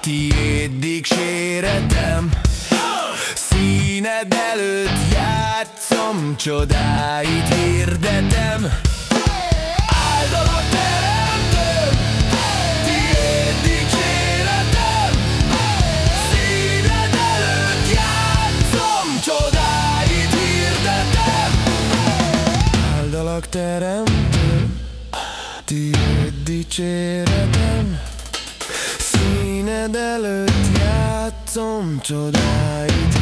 tiéd dicséretem Színed előtt játszom, csodáit hirdetem. Áldalak teremtőm, tiéd dicséretem Színed előtt játszom, csodáit hirdetem. Áldalak teremtőm, tiéd dicséretem. Színed előtt játszom, csodáit